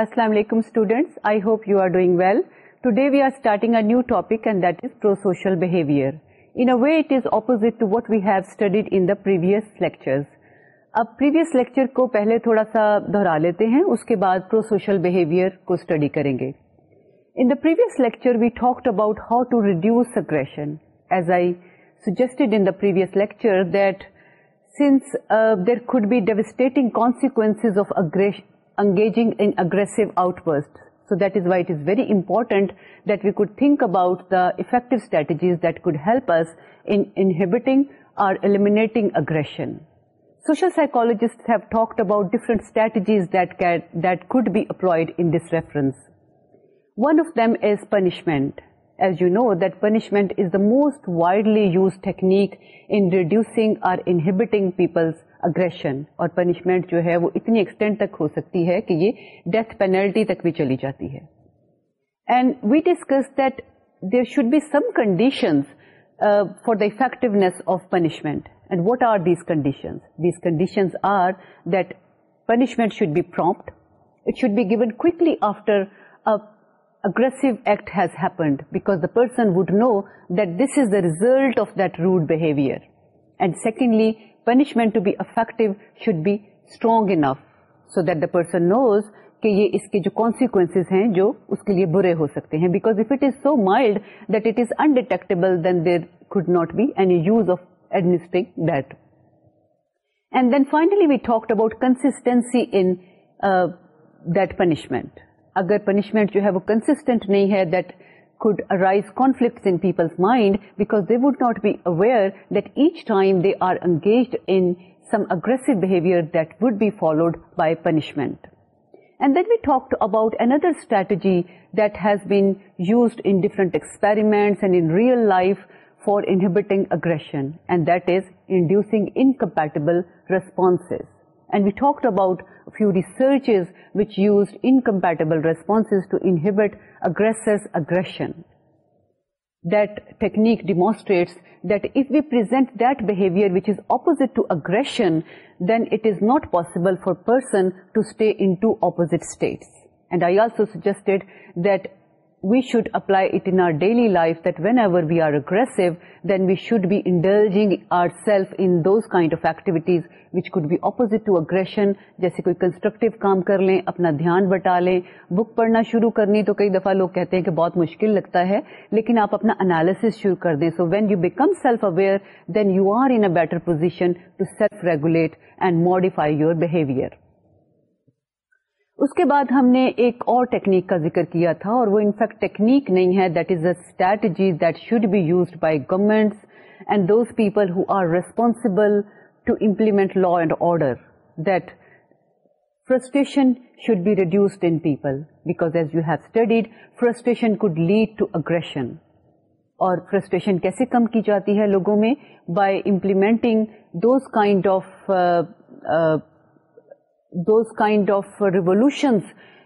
السلام علیکم students I hope you are doing well today we are starting a new topic and that is pro social in a way it is opposite what we have studied in previous lecture اب previous lecture کو پہلے تھوڑا سا دہرا لیتے ہیں اس کے بعد پرو سوشل بہیویئر کو اسٹڈی کریں گے talked about how to reduce in the previous lecture there could be devastating consequence of اگری engaging in aggressive outbursts. So that is why it is very important that we could think about the effective strategies that could help us in inhibiting or eliminating aggression. Social psychologists have talked about different strategies that could be employed in this reference. One of them is punishment. As you know, that punishment is the most widely used technique in reducing or inhibiting people's aggression اور punishment جو ہے وہ اتنی extend تک ہو سکتی ہے کہ یہ ڈیتھ پینلٹی تک بھی چلی جاتی ہے and we discuss that there should be some condition for the effectiveness of punishment and what are these condition these conditions are that punishment should be prompt it should be given act has happened act has happened because the person would know this is the result of behavior. And secondly punishment to be effective should be strong enough so that the person knows کہ یہ اس کے جو consequence ہیں جو اس کے لیے برے ہو سکتے ہیں because if it is so mild that it is undetectable then there could not be any use of administering that and then finally we talk about consistency in that punishment اگر پنشمنٹ جو ہے وہ constant نہیں ہے that could arise conflicts in people's mind because they would not be aware that each time they are engaged in some aggressive behavior that would be followed by punishment. And then we talked about another strategy that has been used in different experiments and in real life for inhibiting aggression, and that is inducing incompatible responses. And we talked about a few researches which used incompatible responses to inhibit aggressors' aggression. That technique demonstrates that if we present that behavior which is opposite to aggression, then it is not possible for a person to stay in two opposite states. And I also suggested that we should apply at our daily life that when ever we are اگر then we should be انڈرجنگ or self انز kind of activities which could be opposite to aggression جیسے کوئی کنسٹرکٹو کام کر لیں اپنا دھیان بٹا لیں بک پڑھنا شروع کرنی تو کئی دفعہ لوگ کہتے ہیں کہ بہت مشکل لگتا ہے لیکن آپ اپنا اینالیس شروع کر دیں so when you become self aware then you are in a better position to self regulate and modify your behaviour اس کے بعد ہم نے ایک اور ٹیکنیک کا ذکر کیا تھا اور وہ انفیکٹ ٹیکنیک نہیں ہے that is a strategy that should be used by government and those people who are responsible to implement law and order that frustration should be reduced in people because as you have studied frustration could lead to aggression اور frustration کیسے کم کی جاتی ہے لوگوں میں by implementing those kind of those kind of revolutions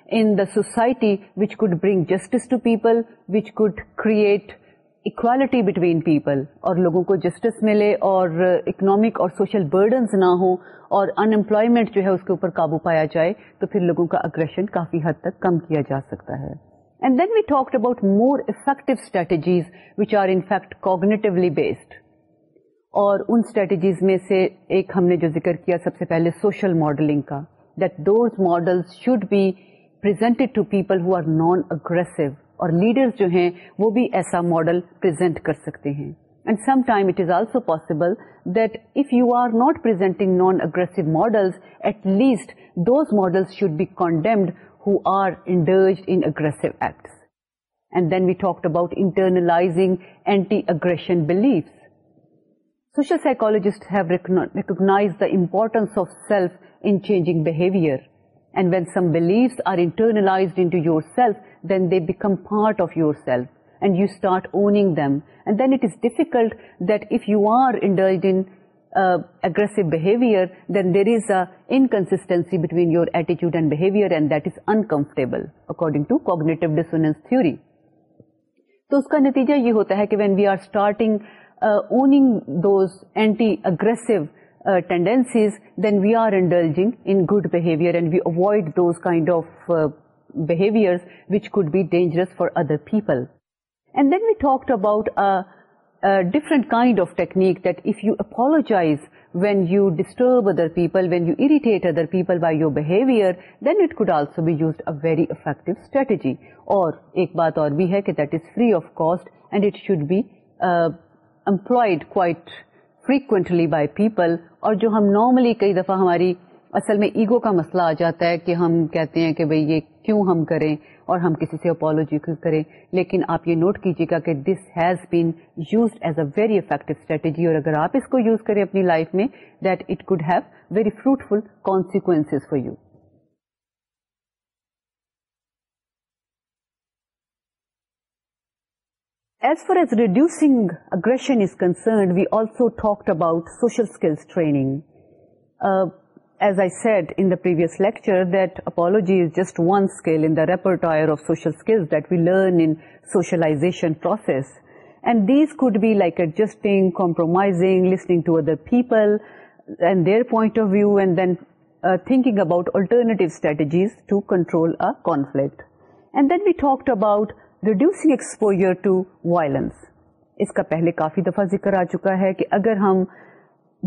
in the society which could bring justice to people, which could create equality between people اور لوگوں کو جسٹس ملے اور اکنامک اور سوشل برڈنز نہ ہوں اور ان امپلائمنٹ جو ہے اس کے اوپر قابو پایا جائے تو پھر لوگوں کا اگریشن کافی حد تک کم کیا جا سکتا ہے and then we talked about more effective strategies which are in fact cognitively based اور ان اسٹریٹجیز میں سے ایک ہم نے جو ذکر کیا سب سے پہلے سوشل ماڈلنگ کا ماڈل شوڈ بی پر نان اگریس اور لیڈرز جو ہیں وہ بھی ایسا ماڈل پرزینٹ کر سکتے ہیں and some time it is also possible that if you are not internalising anti aggression beliefs social psychologist recognise the importance of self ائزم part of یوریلڈ you start owning them and then it is difficult you order in consistency between use ایٹیچیوڈ and behaviour and that is uncomfortable according to cognitive ڈس تھوڑی تو اس کا نتیجہ یہ ہوتا ہے کہ when we are starting owning anti aggressive tendencies then we are indulging in good behaviour and we avoid those kind of behaviour which could be dangerous for other people and then we talk about different kind of technique apologise when you disturb other people when you irritate other people by your behaviour then it could also be used a very effective strategy اور ایک بات اور بھی ہے کہ this free of cost and it should be employed کو frequently by people اور جو ہم نارملی کئی دفعہ ہماری اصل میں ایگو کا مسئلہ آ جاتا ہے کہ ہم کہتے ہیں کہ بھئی یہ کیوں ہم کریں اور ہم کسی سے اپالوجی کیوں کریں لیکن آپ یہ نوٹ کیجیے گا کہ this has been used as a very effective strategy اور اگر آپ اس کو یوز کریں اپنی لائف میں that it could have very fruitful consequence for you As far as reducing aggression is concerned, we also talked about social skills training. Uh, as I said in the previous lecture, that apology is just one skill in the repertoire of social skills that we learn in socialization process. And these could be like adjusting, compromising, listening to other people and their point of view, and then uh, thinking about alternative strategies to control a conflict. And then we talked about reducing exposure to violence اس کا پہلے کافی دفعہ ذکر آ چکا ہے کہ اگر ہم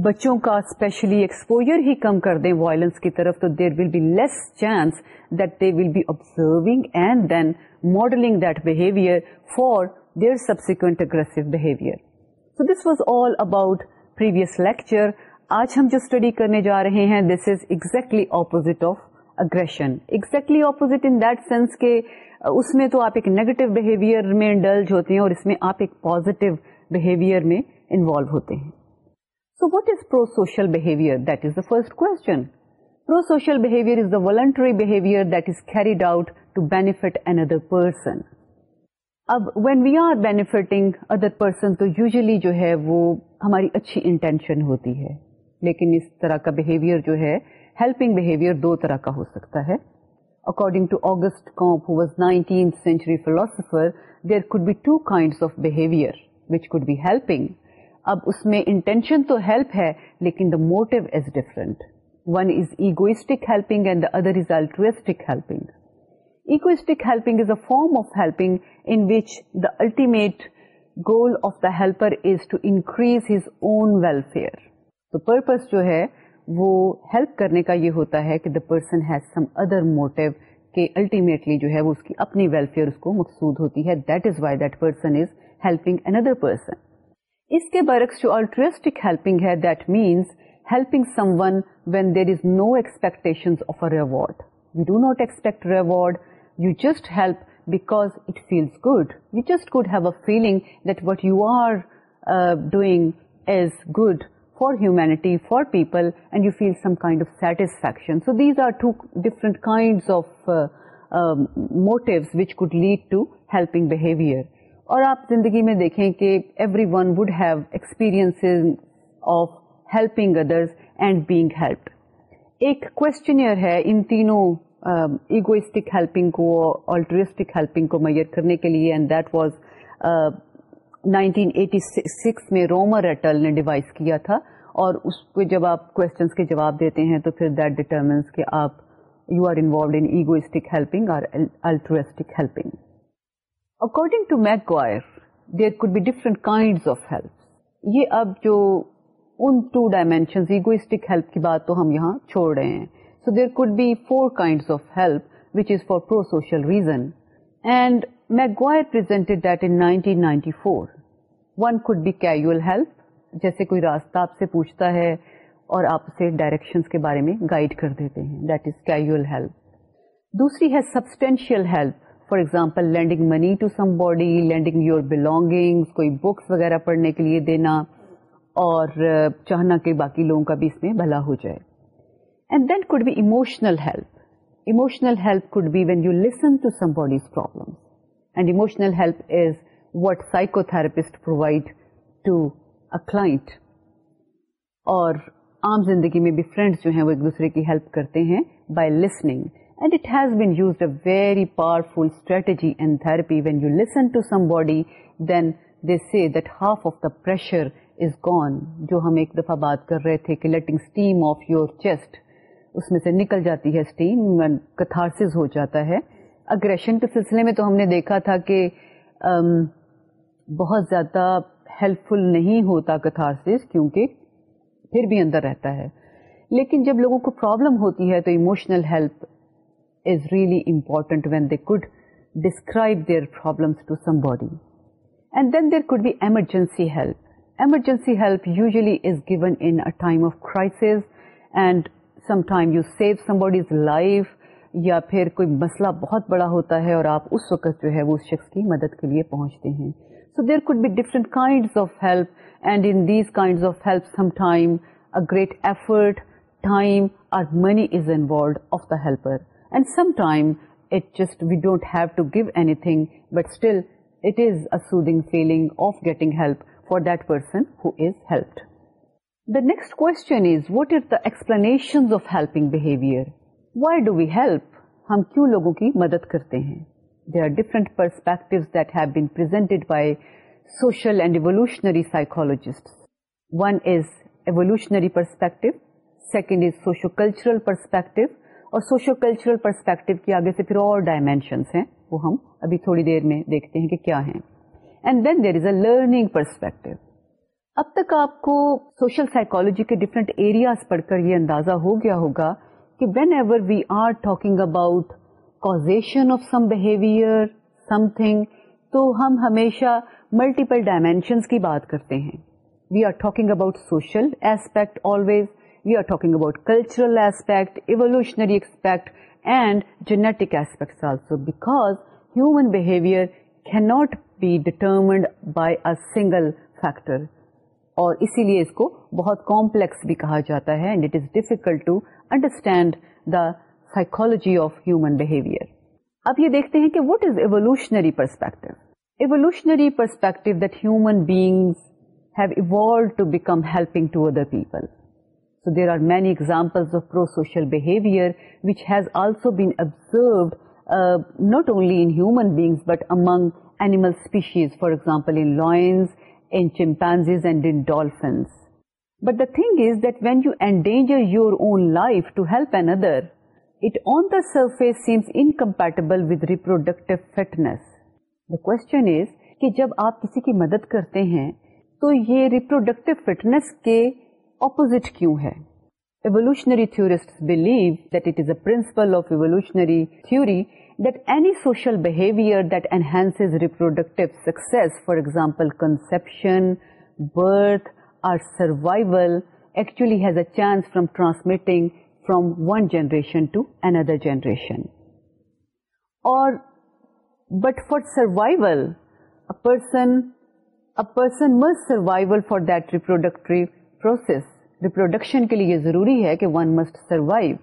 بچوں کا اسپیشلی ایکسپوجر ہی کم کر دیں وائلنس کی طرف تو there will be less chance that they will be observing and then modelling that behaviour for their subsequent aggressive behaviour so this was all about previous lecture آج ہم جو اسٹڈی کرنے جا رہے ہیں this is exactly opposite of aggression exactly opposite in that sense کے اس میں تو آپ ایک نیگیٹو بہیویئر میں انڈلج ہوتے ہیں اور اس میں آپ ایک پوزیٹو میں انوالو ہوتے ہیں so what is pro social behaviour that is the first question pro social behaviour behaviour is is the voluntary that carried out to benefit another person اب when we are benefiting other person تو usually جو ہے وہ ہماری اچھی intention ہوتی ہے لیکن اس طرح کا بہیویئر جو ہے ہیلپنگ بہیویئر دو طرح کا ہو سکتا ہے other is egoistic helping a form of helping goal of داپر is to increase his own welfare وہ ہیلپ کرنے کا یہ ہوتا ہے کہ the person has some other motto کہ الٹیمیٹلی جو ہے وہ اس کی اپنی ویلفیئر اس کو مقصود ہوتی ہے that is why that person is helping another person اس کے برعکس جو آلٹرسٹک ہیلپنگ ہے that means helping someone when there is no expectation of you you do not expect just help because it feels good you just good have a feeling that what you are doing is good for humanity for people and you feel some kind of satisfaction so these are to different اور آپ زندگی میں دیکھیں کہ everyone would have experience of helping others and being helped ایک questionnaire ہے ان تینوں ایگوئسٹک ہیلپنگ کو آلٹرسٹک ہیلپنگ کو میئر کرنے کے لیے اینڈ دیٹ واز 1986 میں رومر اٹل نے ڈیوائز کیا تھا اور اس کو جب آپ کوشچنس کے جواب دیتے ہیں تو پھر دیٹ ڈیٹرمنس کہ آپ you are involved in egoistic helping اور altruistic helping according to McGuire there could be different kind of help یہ اب جو ان ٹو ڈائمینشن ایگوئسٹک ہیلپ کی بات تو ہم یہاں چھوڑ رہے ہیں so there could be four kind of help which is for pro social reason and McGuire me that in four one could be casual help جیسے کوئی راستہ آپ سے پوچھتا ہے اور آپ اسے ڈائریکشن کے بارے میں گائڈ کر دیتے ہیں دیٹ از کیل ہیلپ دوسری ہے substantial help for example lending money to somebody lending your belonging کوئی بکس وغیرہ پڑھنے کے لیے دینا اور چاہنا کہ باقی لوگوں کا بھی اس میں بھلا ہو جائے and then could be emotional help emotional help be when you listen to somebody's problem and emotional help is what psychotherapist provide to عام زندگی میں بھی فرینڈس جو ہیں وہ ایک دوسرے کی ہیلپ کرتے ہیں by listening and it has been a very powerful strategy and therapy when you listen to somebody then they see that half of the pressure is gone جو ہم ایک دفعہ بات کر رہے تھے کہ letting steam off your chest اس میں سے نکل جاتی ہے اسٹیم کتھارسز ہو جاتا ہے اگریشن کے سلسلے میں تو ہم نے دیکھا تھا کہ um, بہت زیادہ ہیلپ فل نہیں ہوتا کتھارسس کیونکہ پھر بھی اندر رہتا ہے لیکن جب لوگوں کو پرابلم ہوتی ہے تو emotional help is really important when they could describe their problem then there could be emergency help emergency help usually is given in time of and some time you save somebody life یا پھر کوئی مسئلہ بہت بڑا ہوتا ہے اور آپ اس وقت جو ہے وہ اس شخص کی مدد کے لیے پہنچتے ہیں great effort money is end of داپر and just we don't heal it is feeling of getting for that person the next quote are داسپلینشنگ why do we help ہم کیوں لوگوں کی مدد کرتے ہیں there different perspective that had by sociologist one is evolutionary perspective second is socio cultural perspective اور socio cultural perspective کی آگے سے پھر اور ڈائمینشنس ہیں وہ ہم ابھی تھوڑی دیر میں دیکھتے ہیں کہ کیا ہیں and then there is a learning perspective اب تک آپ کو سوشل سائیکولوجی کے ڈفرینٹ ایریاز پڑھ کر یہ اندازہ ہو گیا ہوگا کہ when ever we are talking about تو ہم ہمیشہ ملٹیپل ڈائمینشنس کی بات کرتے ہیں we are talking about we we are talking about cultural aspect aspect and genetic aspects also because human behaviour cannot be determined by a single factor اور اسی لیے اس کو بہت کمپلیکس بھی کہا جاتا ہے and it is difficult to understand the psychology of human behaviour اب یہ دیکھتے ہیں کہ what is evolutionary perspective evolutionary perspective that human beings have evolve to become helping to other people so there are many examples of pro social behaviour which has also been observed not only in human beings but among animal species for example in lions in chimpanzees and in dolphins but the thing is that when you endanger your own life to help an other it on the surface seems incompatible with reproductive fitness. The question is کہ جب آپ کسی کی مدد کرتے ہیں تو یہ ریپروڈکٹیو فٹنس کے اپوزٹ کیوں ہے evolutionary theory believe that it is a principle of evolutionary theory that any social behaviour that enhance reproductive success for example conception birth or survival actually has a chance from transmitting from one generation to another generation اور but for that process reproduction کے لیے یہ ضروری ہے کہ one must survive.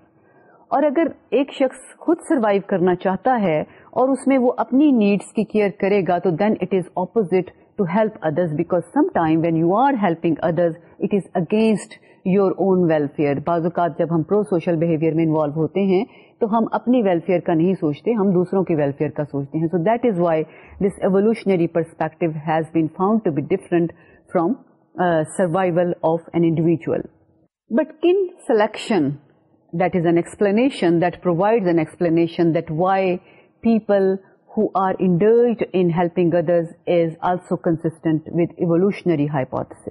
اور اگر ایک شخص خود سروائو کرنا چاہتا ہے اور اس میں وہ اپنی نیڈس کی کیئر کرے گا تو then it is opposite to help others because some time when you are helping others it is against your own welfare بعض اوقات جب ہم پرو سوشل بہیویئر میں انوالو ہوتے ہیں تو ہم اپنی ویلفیئر کا نہیں سوچتے ہم دوسروں کے ویلفیئر کا سوچتے ہیں so that is why this evolutionary perspective has been found to be different from survival of an individual but kin selection that is an explanation that provide an explanation that why people are underlying ادرو consistent with evolutionary hypothesis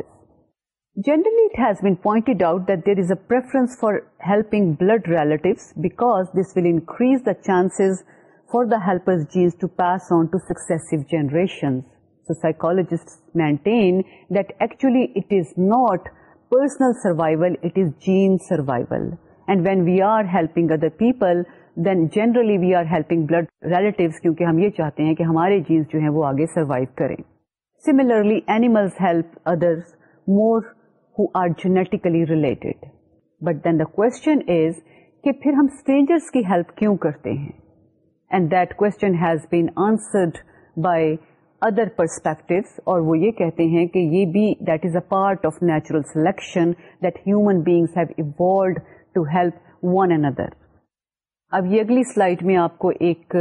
generally it has been point out that there is preference for helping blood relative because this will increase the chance for the genes to pass on to six maintain survival it is genes survival and when we are helping other people then generally we are helping blood relatives کیونکہ ہم یہ چاہتے ہیں کہ ہمارے jeans جو ہیں وہ آگے سروائو کریں similarly animal help other more who are genetically related. But then the question is, کہ پھر ہم strangers کی help کیوں کرتے ہیں? And that question has been answered by other perspectives اور وہ یہ کہتے ہیں کہ یہ بھی that is a part of natural selection that human beings have evolved to help one another. اب یہ اگلی سلائٹ میں آپ کو ایک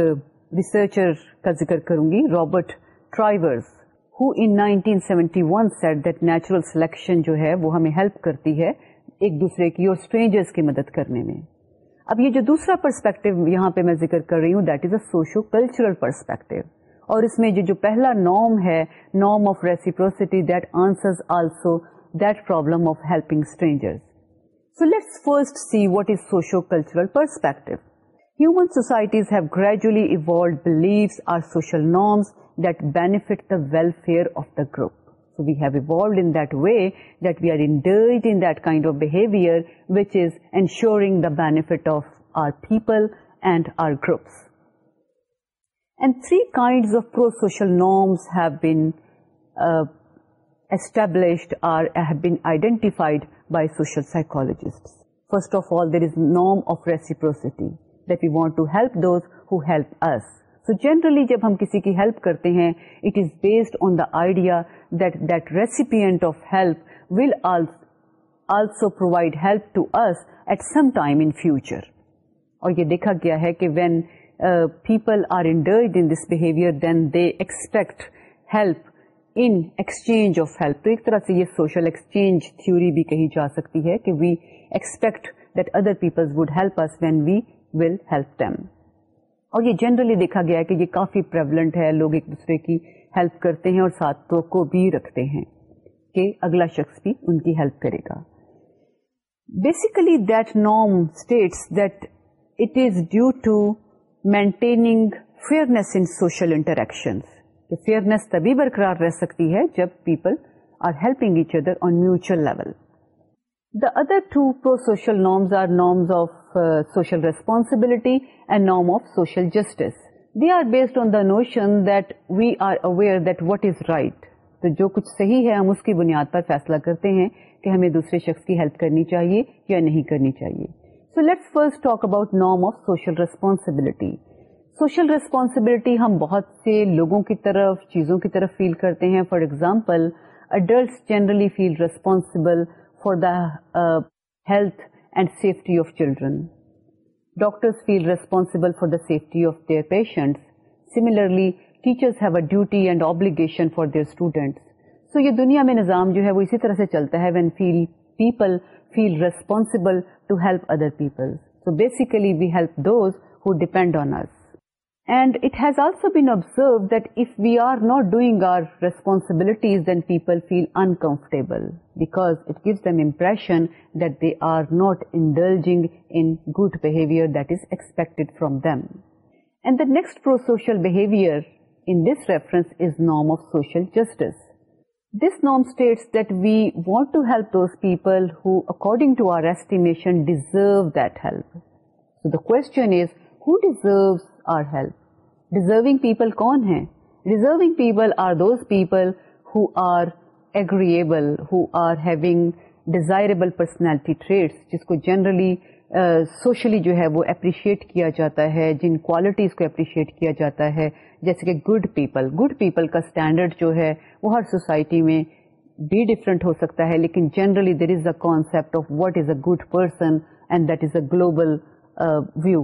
ریسرچر کا ذکر کروں گی Robert Trivers who in 1971 said that natural selection جو ہے وہ ہمیں ہیلپ کرتی ہے ایک دوسرے کی اور strangers کی مدد کرنے میں اب یہ جو دوسرا پرسپیکٹو یہاں پہ میں ذکر کر رہی ہوں that is a socio cultural perspective اور اس میں جو جو پہلا نارم ہے norm of reciprocity that that also problem of helping strangers so let's first see what is socio cultural perspective human societies have gradually believes are social norms welfare of the group so we have evolved int way that we order and our groups and three kind of social norms first of all there is norm of reciprocity want to help those who help us so generally جب ہم کسی کی help کرتے ہیں it is based on the idea that that recipient of help will also provide help to us at some time in future اور یہ دیکھا گیا ہے کہ when people are unordered in this behaviour then they expect help in exchange of help تو ایک طرح سے یہ سوشل ایکسچینج تھیوری بھی کہی جا سکتی ہے کہ we expect that other people would help us when we will help them اور یہ جنرلی دیکھا گیا ہے کہ یہ کافی پریولنٹ ہے لوگ ایک دوسرے کی ہیلپ کرتے ہیں اور ساتھوں کو بھی رکھتے ہیں کہ اگلا شخص بھی ان کی ہیلپ کرے گا basically that norm states that it is due to maintaining fairness in social interaction fairness تبھی برقرار رہ سکتی ہے جب people are helping each other on mutual level the other two pro social norms are norms of social responsibility and norm of social justice they are based on the notion that we are aware that what is right تو جو کچھ صحیح ہے ہم اس کی بنیاد پر فیصلہ کرتے ہیں کہ ہمیں دوسرے شخص کی ہیلپ کرنی چاہیے یا نہیں کرنی چاہیے so let's first talk about norm of social responsibility social responsibility ہم بہت سے لوگوں کی طرف چیزوں کی طرف فیل کرتے ہیں for example adults generally feel responsible for the health and safety of children doctors feel responsible for the safety of their patients similarly teachers have a duty and obligation for their students so یہ دنیا میں نظام جو ہے وہ اسی طرح سے چلتا ہے when feel people feel responsible to help other people so basically we help those who depend on us And it has also been observed that if we are not doing our responsibilities, then people feel uncomfortable because it gives them impression that they are not indulging in good behavior that is expected from them. And the next pro-social behavior in this reference is norm of social justice. This norm states that we want to help those people who, according to our estimation, deserve that help. So the question is, who deserves deserving people کون ہے deserving people are those people Hur agreeable ہو are having desirable personality traits جس کو generally socially uh, جو ہے وہ appreciate کیا جاتا ہے جن کوالٹیز کو اپریشیٹ کیا جاتا ہے جیسے کہ گڈ پیپل گڈ پیپل کا اسٹینڈرڈ جو ہے وہ ہر سوسائٹی میں بھی ڈفرینٹ ہو سکتا ہے لیکن generally there is a concept of what is a good person and that is a global view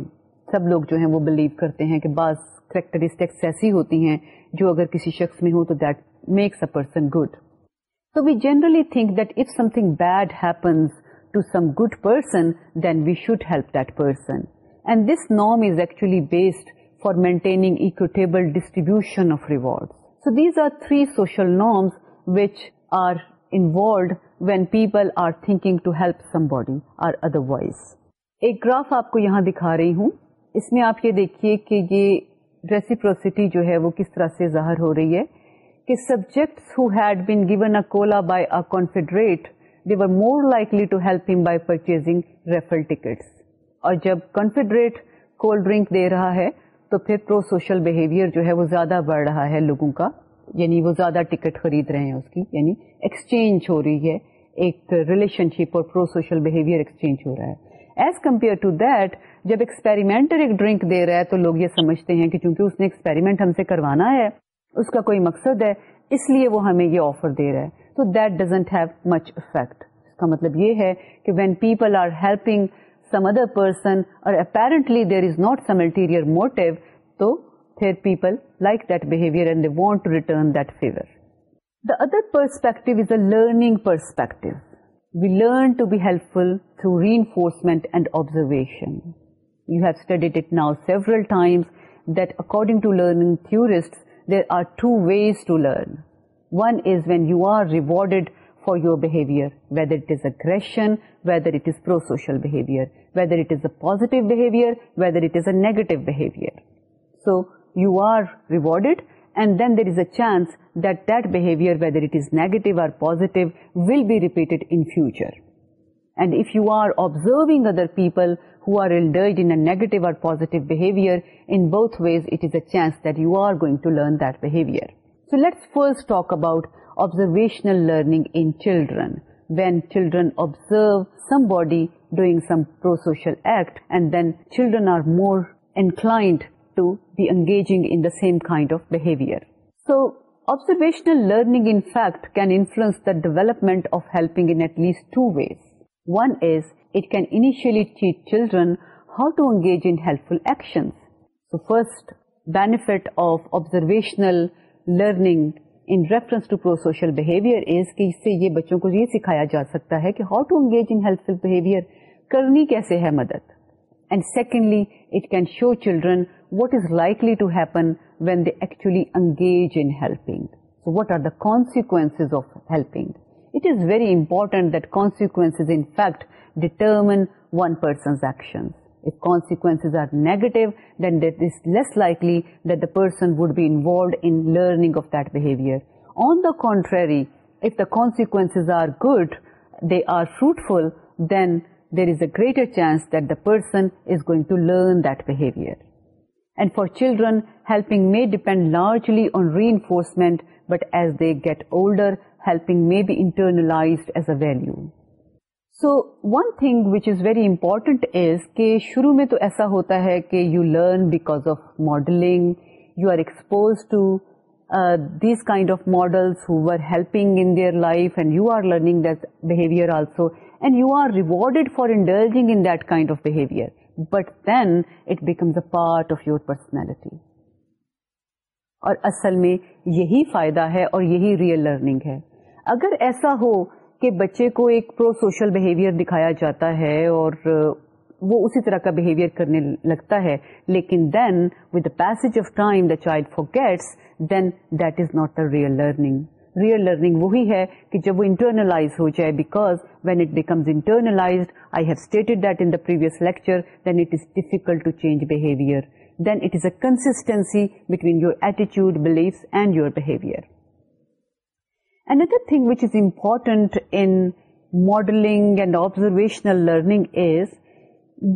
سب لوگ جو ہیں وہ بلیو کرتے ہیں کہ بعض کریکٹرسٹکس ایسی ہوتی ہیں جو اگر کسی شخص میں ہو تو that makes a person good so we generally think that if something bad happens to some good person then we should help that person and this norm is actually based for maintaining equitable distribution of reward so these are three social norms which are involved when people are thinking to help somebody or otherwise ایک graph آپ کو یہاں دکھا رہی ہوں اس میں آپ یہ دیکھیے کہ یہ ریسیپروسٹی جو ہے وہ کس طرح سے ظاہر ہو رہی ہے کہ subjects who had been given a cola by a confederate they were more likely to help him by purchasing raffle ticket اور جب کانفیڈریٹ کولڈ ڈرنک دے رہا ہے تو پھر پرو سوشل بہیویئر جو ہے وہ زیادہ بڑھ رہا ہے لوگوں کا یعنی وہ زیادہ ٹکٹ خرید رہے ہیں اس کی یعنی ایکسچینج ہو رہی ہے ایک ریلیشن شپ اور پرو سوشل بہیویئر ایکسچینج ہو رہا ہے ایز کمپیئر ٹو دیٹ جب ایکسپیریمنٹر ایک ڈرنک دے رہا ہے تو لوگ یہ سمجھتے ہیں کہ چونکہ اس نے ایکسپیریمنٹ ہم سے کروانا ہے اس کا کوئی مقصد ہے اس لیے وہ ہمیں یہ آفر دے رہا ہے تو that doesn't have much effect اس کا مطلب یہ ہے کہ when people are helping some other person اور apparently there is not some ulterior motive تو پھر people like that behaviour and they want to return that other perspective is a learning perspective we learn to be helpful through reinforcement and observation you have studied it now several times, that according to learning theorists, there are two ways to learn. One is when you are rewarded for your behavior, whether it is aggression, whether it is pro-social behavior, whether it is a positive behavior, whether it is a negative behavior. So you are rewarded, and then there is a chance that that behavior, whether it is negative or positive, will be repeated in future. And if you are observing other people who are indulged in a negative or positive behavior, in both ways it is a chance that you are going to learn that behavior. So let's first talk about observational learning in children. When children observe somebody doing some pro-social act, and then children are more inclined to be engaging in the same kind of behavior. So observational learning in fact can influence the development of helping in at least two ways. One کینشیلی treat چلڈرگیز so first bit of observational learning کو یہ سکھایا جا سکتا ہے کہ how to engage فلویئر کرنی کیسے ہے مدد and secondly it can show children what is likely to happen when they actually engage انگ what are the consequences of helping It is very important that consequences in fact determine one person's actions. If consequences are negative, then it is less likely that the person would be involved in learning of that behavior. On the contrary, if the consequences are good, they are fruitful, then there is a greater chance that the person is going to learn that behavior. And for children, helping may depend largely on reinforcement, but as they get older, helping may be internalised as a value so one thing which is very important is کہ شروع میں تو ایسا ہوتا ہے کہ you learn because of modelling you are expose to these kind of models ہوگ their life you are learning for under but then it becomes a part of your personality اور اصل میں یہی فائدہ ہے اور یہی ریئل لرننگ ہے اگر ایسا ہو کہ بچے کو ایک پرو سوشل بہیویئر دکھایا جاتا ہے اور وہ اسی طرح کا بہیویئر کرنے لگتا ہے لیکن then with the pace of time the child forgets then that is not the real learning real learning وہی ہے کہ جب وہ انٹرنلائز ہو جائے because when it becomes internalise I have stated that in previous lecture then it is difficult to change behaviour then it is a consistency between your ایٹیچیوڈ beliefs and your behaviour Another thing which is important in modeling and observational learning is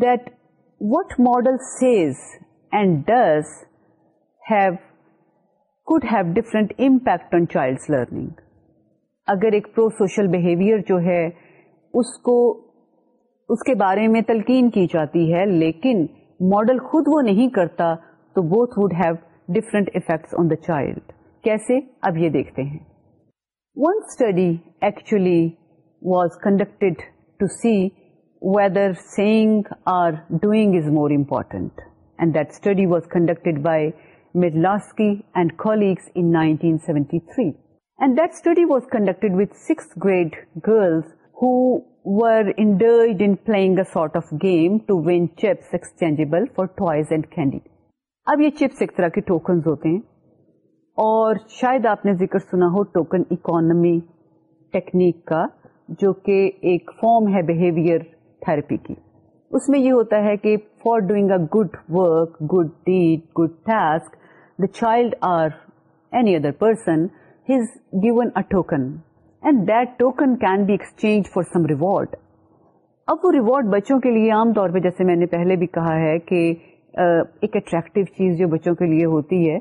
that what model says and does have could have different impact on child's learning. اگر ایک pro social behaviour جو ہے اس کو اس کے بارے میں تلقین کی جاتی ہے لیکن ماڈل خود وہ نہیں کرتا تو both would have different effects on the child کیسے اب یہ دیکھتے ہیں one study actually was conducted to see whether seeing or doing is more important and this conduct by Midlarsky and colleagues in nineteen seventy three and this conducted with six grade girls were involved in playing a sort of game to win chips exchangeable for toys and اب یہ chips ایک طرح کے tokens ہوتے ہیں اور شاید آپ نے ذکر سنا ہو ٹوکن اکانمی ٹیکنیک کا جو کہ ایک فارم ہے بہیویئر تھراپی کی اس میں یہ ہوتا ہے کہ for doing a good work good deed good task the child or any other person has given a token and that token can be exchange for some reward اب وہ ریوارڈ بچوں کے لیے عام طور پہ جیسے میں نے پہلے بھی کہا ہے کہ ایک اٹریکٹو چیز جو بچوں کے لیے ہوتی ہے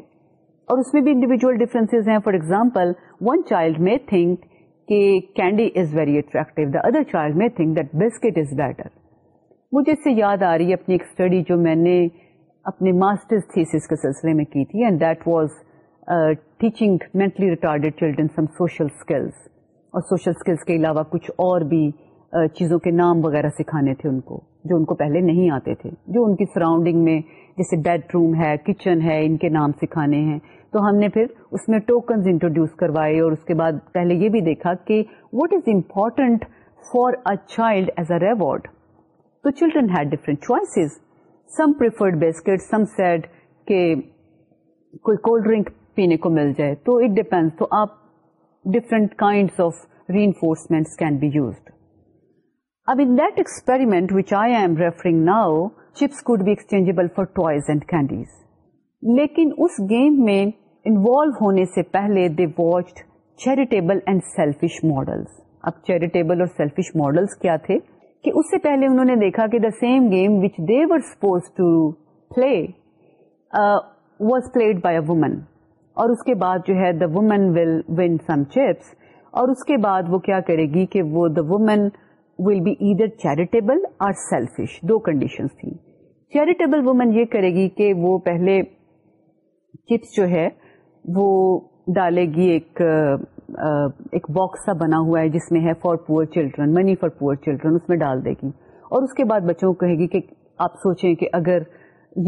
اور اس میں بھی انڈیویجل ڈفرینس ہیں for example one child may think کہ candy is very attractive the other child think that biscuit is better مجھے اس سے یاد آ رہی ہے اپنی ایک اسٹڈی جو میں نے اپنے ماسٹرز تھیسس کے سلسلے میں کی تھی and that was teaching mentally retarded children some social skills اور سوشل اسکلس کے علاوہ کچھ اور بھی uh, چیزوں کے نام وغیرہ سکھانے تھے ان کو جو ان کو پہلے نہیں آتے تھے جو ان کی سراؤنڈنگ میں جیسے بیڈ روم ہے کچن ہے ان کے نام سکھانے ہیں تو ہم نے پھر اس میں ٹوکنز انٹروڈیوس کروائے اور اس کے بعد پہلے یہ بھی دیکھا کہ what is important for a child as a reward تو children had different choices some preferred biscuit some said کہ کوئی کولڈ ڈرنک پینے کو مل جائے تو اٹ ڈپینڈ تو آپ different kind of reinforcement can be used اب ان وچ آئی گیم میں اس سے پہلے دیکھا کہ the same game which to play was played by woman اور اس کے بعد جو ہے the woman will win some chips اور اس کے بعد وہ کیا کرے گی کہ وہ the woman will be charitable اور سیلفش دو conditions تھی چیریٹیبل وومن یہ کرے گی کہ وہ پہلے چپس جو ہے وہ ڈالے گی ایک باکس سا بنا ہوا ہے جس میں ہے for poor children money for poor children اس میں ڈال دے گی اور اس کے بعد بچوں کو کہے گی کہ آپ سوچیں کہ اگر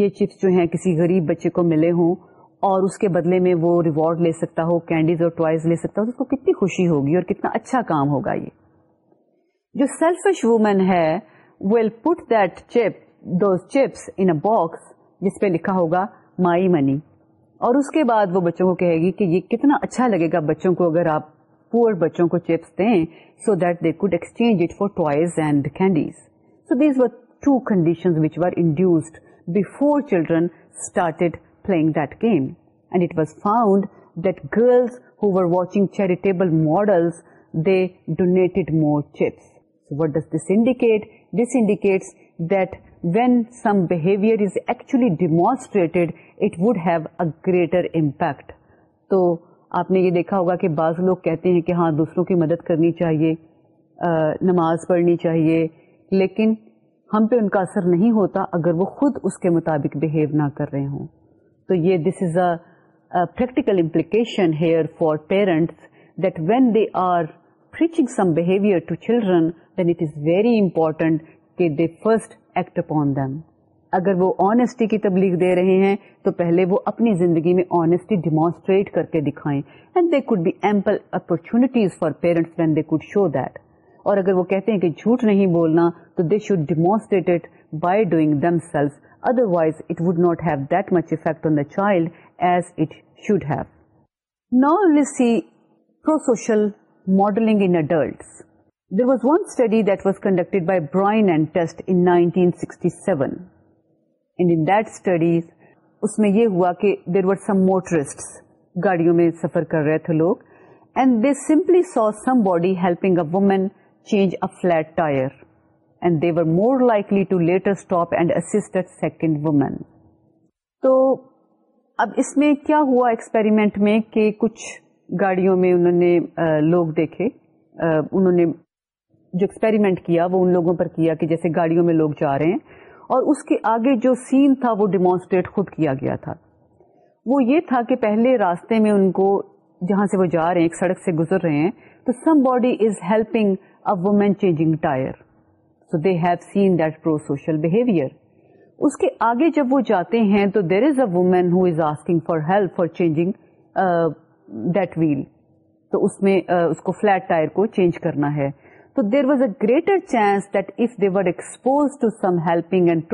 یہ چپس جو ہیں کسی غریب بچے کو ملے ہوں اور اس کے بدلے میں وہ ریوارڈ لے سکتا ہو کینڈیز اور ٹوائز لے سکتا ہو تو اس کو کتنی خوشی ہوگی اور کتنا اچھا کام ہوگا یہ جو سیلفش وومن ہے will put that chip chips in a box جس پہ لکھا ہوگا مائی منی اور اس کے بعد وہ بچوں کو کہے گی کہ یہ کتنا اچھا لگے گا بچوں کو اگر آپ پور بچوں کو چپس دیں so that they could exchange it for toys and candies so these were two condition which were induced before children started playing that game and it was found that girls who were watching charitable models they donated more chips what does this indicate this indicates that when some behavior is actually demonstrated it would have a greater impact to آپ نے یہ دیکھا ہوگا کہ بعض لوگ کہتے ہیں کہ ہاں دوسروں کی مدد کرنی چاہیے نماز پڑھنی چاہیے لیکن ہم پہ ان کا اثر نہیں ہوتا اگر وہ خود اس کے مطابق بہیو نہ کر رہے ہوں تو یہ this is a practical implication here for parents that when they are preaching some behaviour to children very important کہ they first act upon them اگر وہ آنےسٹی کی تبلیغ دے رہے ہیں تو پہلے وہ اپنی زندگی میں آنےسٹی ڈیمانسٹریٹ کر کے دکھائیں and they could be ample opportunities for parents when they could show that اور اگر وہ کہتے ہیں کہ جھوٹ نہیں بولنا تو they should demonstrate by doing themselves otherwise it would not have that much effect on the child as it should have see pro social modelling in adults سفر کر رہے تھے simply so somebody change a tyre more likely to littered woman تو اب اس میں کیا ہوا experiment میں کہ کچھ گاڑیوں میں لوگ دیکھے انہوں نے جو ایکسپیریمنٹ کیا وہ ان لوگوں پر کیا کہ جیسے گاڑیوں میں لوگ جا رہے ہیں اور اس کے آگے جو سین تھا وہ ڈیمونسٹریٹ خود کیا گیا تھا وہ یہ تھا کہ پہلے راستے میں ان کو جہاں سے وہ جا رہے ہیں ایک سڑک سے گزر رہے ہیں تو somebody is helping a woman changing tyre so they have seen that pro social behaviour اس کے آگے جب وہ جاتے ہیں تو there is a woman who is asking for help for changing that wheel تو اس میں uh, اس کو فلیٹ ٹائر کو چینج کرنا ہے تو there was a greater chance دف they would expose to some helping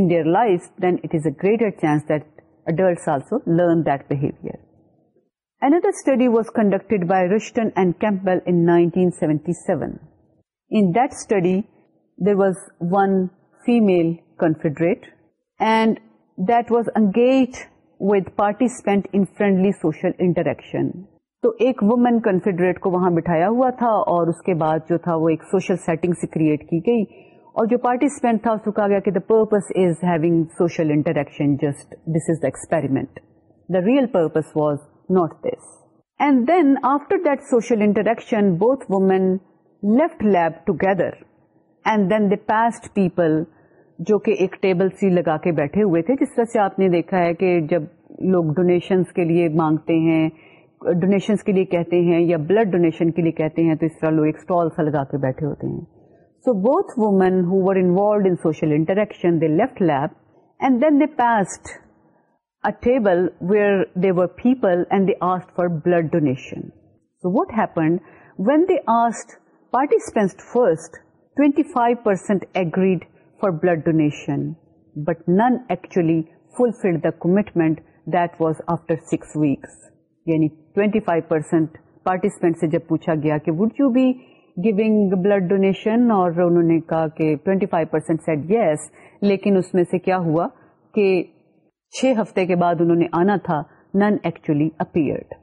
پیپلزر life then اٹریٹر the was one female confederate and that was engaged with participant in friendly social interaction تو ایک woman confederate کو وہاں بٹھایا ہوا تھا اور اس کے بعد جو تھا وہ ایک سوشل سیٹنگ سے کریٹ کی گئی اور جو پارٹیسپینٹ تھا اس کو کہا گیا کہ the purpose is having social interaction just this is the experiment the real purpose was not this and then after that social interaction both women left lab together and then the past people جو کہ ایک table سی لگا کے بیٹھے ہوئے تھے جس طرح سے آپ نے دیکھا ہے کہ جب لوگ ڈونیشنس کے لیے مانگتے ہیں ڈونیشنس کے لیے کہتے ہیں یا بلڈ ڈونیشن کے لیے کہتے ہیں تو اس طرح لوگ ایک اسٹال سا لگا کے بیٹھے ہوتے ہیں so both who were involved in social interaction they they left lab and then table where they were people and they asked for blood donation so what happened when they asked participant first twenty five percent agreed for blood donation but none actually fulfilled the commitment that was after six weeks یعنی twenty five percent participant سے جب پوچھا گیا کہ would you be guild donation اور twenty five percent said yes لیکن اس میں سے کیا ہوا کہ چھ ہفتے کے بعد انہوں نے آنا تھا نن ایکچولی اپیئرڈ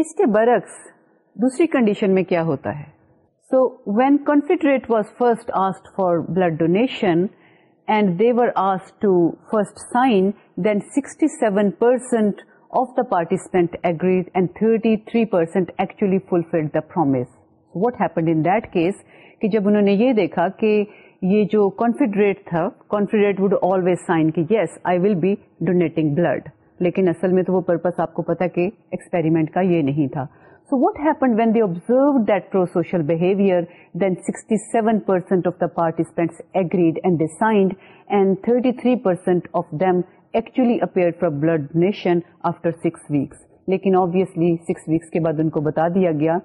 اس کے برعکس دوسری کنڈیشن میں کیا ہوتا ہے so when confederate was first ask for blood donation and they were ask to first sign then sixty seven percent of the participant agreed and thirty three percent actually fulfil the promise what happened case کہ جب انہوں نے یہ دیکھا کہ یہ جو confederate تھا کانفیڈریٹ وڈ آلویز سائن کہ yes I will be donating blood لیکن اصل میں تو وہ پرپز آپ کو پتا کہ ایکسپیریمنٹ کا یہ نہیں تھا what happened when they observe that pro social behaviour percent of the the the the the participants agreed designed and thirty three percent of them actually appear for blood donation after six weeks لیکن obviously six weeks کے بعد ان کو بتا دیا گیا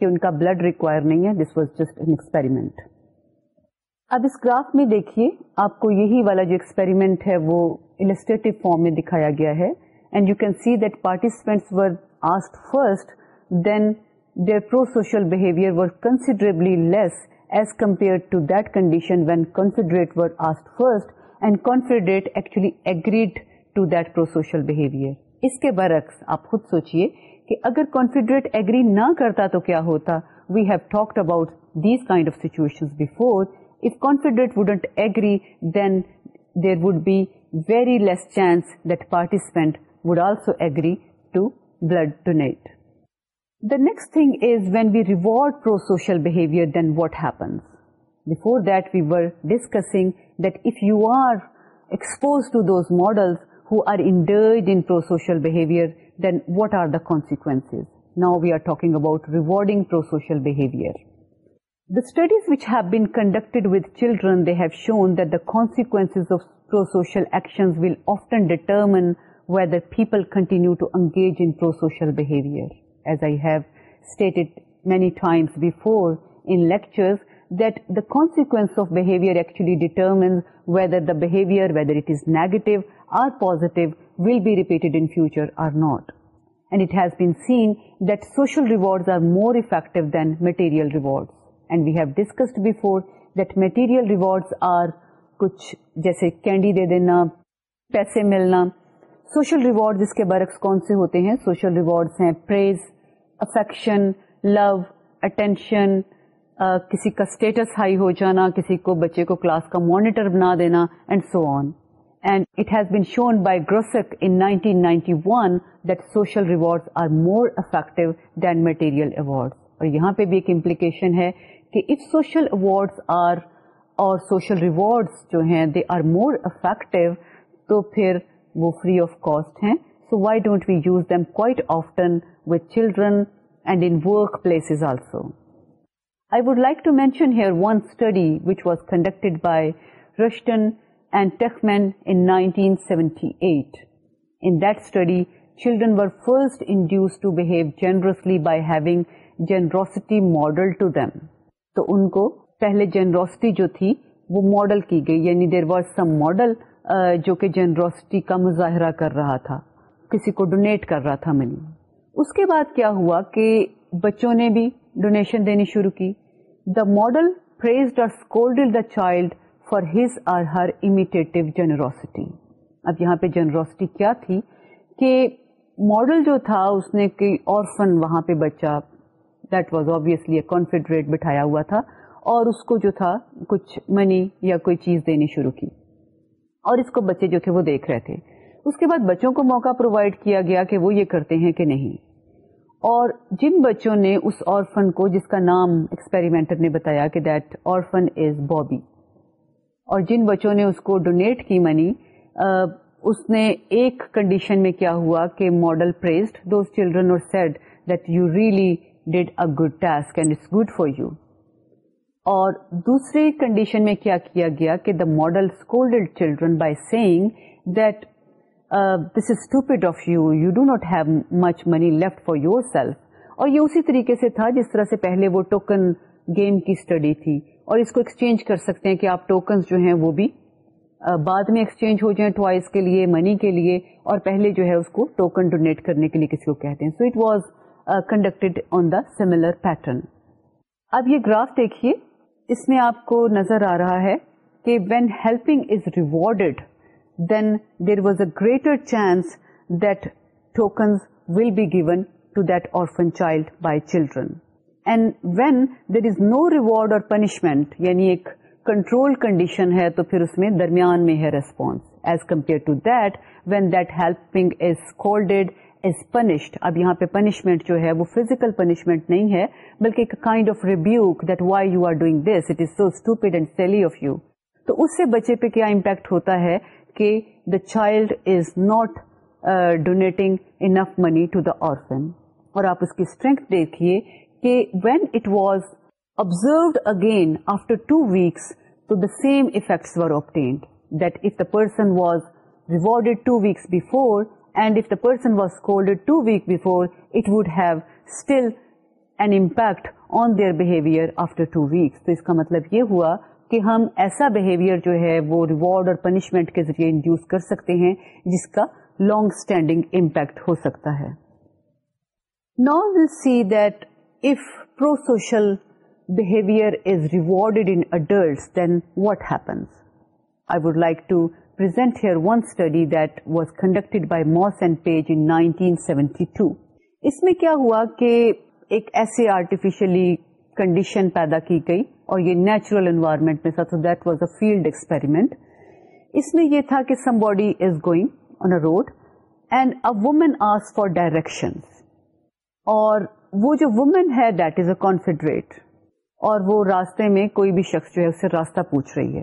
کہ ان کا بلڈ ریکوائر نہیں ہے this was just an experiment اب اس گراف میں دیکھیے آپ کو یہی والا جو ایکسپیریمنٹ ہے وہ السٹریٹ فارم میں دکھایا گیا ہے and you can see that participants was first then first pro social actually agreed compare that pro and behavior. اس کے برعکس آپ خود سوچئے کہ اگر کانفیڈریٹ ایگری نہ کرتا تو کیا ہوتا we have talked about these kind of before if confederate wouldn't agree then there would be very less chance that participant would also agree to blood donate The next thing is, when we reward pro-social behavior, then what happens? Before that, we were discussing that if you are exposed to those models who are indulged in pro-social behavior, then what are the consequences? Now we are talking about rewarding pro-social behavior. The studies which have been conducted with children, they have shown that the consequences of pro-social actions will often determine whether people continue to engage in pro-social behavior. As I ہیوٹ many times before in lectures whether behaviour whether it is negative or positive will be repeated in future candy دے دینا پیسے ملنا social reward اس کے برعکس کون سے ہوتے ہیں سوشل ریوارڈس ہیں پر افیکشن لو اٹینشن کسی کا اسٹیٹس ہائی ہو جانا کسی کو بچے کو کلاس کا مانیٹر بنا دینا اینڈ سو آن 1991 یہاں پہ بھی ایک امپلیکیشن ہے کہ آر مور افیکٹو تو پھر وہ فری آف کاسٹ ہیں so why don't we use them often with children in work پلیسو I would like to mention here تو ان کو پہلے جنرس جو تھی وہ ماڈل کی گئی یعنی دیر وار سم ماڈل جو کہ جنروسٹی کا مظاہرہ کر رہا تھا کسی کو ڈونیٹ کر رہا تھا منی اس کے بعد کیا ہوا کہ بچوں نے بھی ڈونیشن دینی شروع کی دا ماڈل اور scolded the child for his or her imitative generosity اب یہاں پہ جنروسٹی کیا تھی کہ ماڈل جو تھا اس نے کہ آرفن وہاں پہ بچہ دیٹ واز آبیسلی کانفیڈریٹ بٹھایا ہوا تھا اور اس کو جو تھا کچھ منی یا کوئی چیز دینی شروع کی اور اس کو بچے جو تھے وہ دیکھ رہے تھے اس کے بعد بچوں کو موقع پرووائڈ کیا گیا کہ وہ یہ کرتے ہیں کہ نہیں اور جن بچوں نے اس آرفن کو جس کا نام ایکسپیریمنٹر نے بتایا کہ دیٹ آرفن از بابی اور جن بچوں نے اس کو ڈونیٹ کی منی اس نے ایک کنڈیشن میں کیا ہوا کہ ماڈل پریزڈ دوز چلڈرن اور said that you really did a good task and it's good for you اور دوسری کنڈیشن میں کیا کیا گیا کہ the model scolded children by saying that this is stupid of you you do not have much money left for yourself اور یہ اسی طریقے سے تھا جس طرح سے پہلے وہ ٹوکن گیم کی اسٹڈی تھی اور اس کو ایکسچینج کر سکتے ہیں کہ آپ ٹوکنس جو ہیں وہ بھی بعد میں ایکسچینج ہو جائیں ٹوائز کے لیے منی کے لیے اور پہلے جو ہے اس کو ٹوکن ڈونیٹ کرنے کے لیے کسی کو کہتے ہیں so it was conducted on the similar pattern اب یہ گراف دیکھیے اس میں آپ کو نظر آ رہا ہے کہ when helping is rewarded then there was a greater chance that tokens will be given to درفن child by children when there is no reward اور پنشمنٹ یعنی ایک کنٹرول کنڈیشن ہے تو اس میں درمیان میں ہے response as compare to that when that helping is called as punished اب یہاں پہ پنشمنٹ جو ہے وہ فیزیکل پنشمنٹ نہیں ہے بلکہ ایک kind of rebuke that why you are doing this it is so stupid and silly of you تو اس سے بچے پہ کیا امپیکٹ ہوتا ہے کہ the child is not donating enough money to the orphan اور آپ اس کی اسٹرینتھ دیکھیے کہ when it was observed again after two weeks that if the person was rewarded two weeks before person was کو it would have still an impact on their behaviour after two weeks تو اس کا مطلب یہ ہوا کہ ہم ایسا بہیویئر جو ہے وہ ریوارڈ اور پنشمنٹ کے ذریعے انڈیوس کر سکتے ہیں جس کا لانگ اسٹینڈنگ امپیکٹ ہو سکتا ہے نا will see that if pro social behaviour is rewarded in adult then what happens I would like to here one study that was conducted by Moss and Page in 1972. اس میں کیا ہوا کہ ایک ایسے آرٹیفیشلی کنڈیشن پیدا کی گئی اور یہ نیچرل انوائرمنٹ میں تھا تو that was a field experiment اس میں یہ تھا کہ somebody is going on a road and a woman ask for direction اور وہ جو وومین ہے دیٹ از اے کانفیڈریٹ اور وہ راستے میں کوئی بھی شخص جو ہے اسے راستہ پوچھ رہی ہے